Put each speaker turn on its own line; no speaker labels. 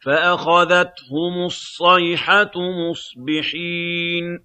فَأَخَذَتْهُمُ الصَّيْحَةُ مُصْبِحِينَ